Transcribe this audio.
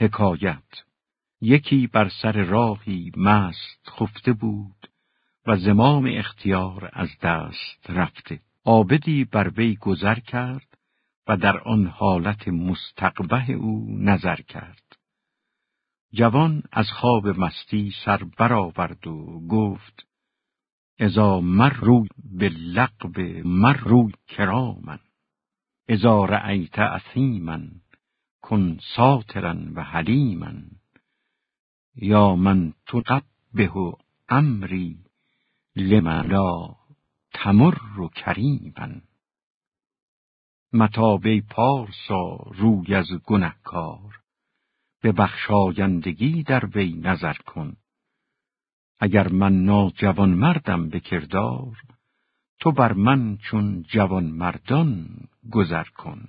حکایت یکی بر سر راهی مست خفته بود و زمام اختیار از دست رفته. آبدی بر وی گذر کرد و در آن حالت مستقبه او نظر کرد. جوان از خواب مستی سر برآورد و گفت ازا مر روی به لقب مر روی کرامن ازا رأیت اثیمن کن ساترن و حلیمن یا من تقبه امری لمن لا تمر و کریمن متابه پارسا روی از گنهکار. به بخشایندگی در وی نظر کن. اگر من ناجوان مردم به کردار تو بر من چون جوان مردان گذر کن.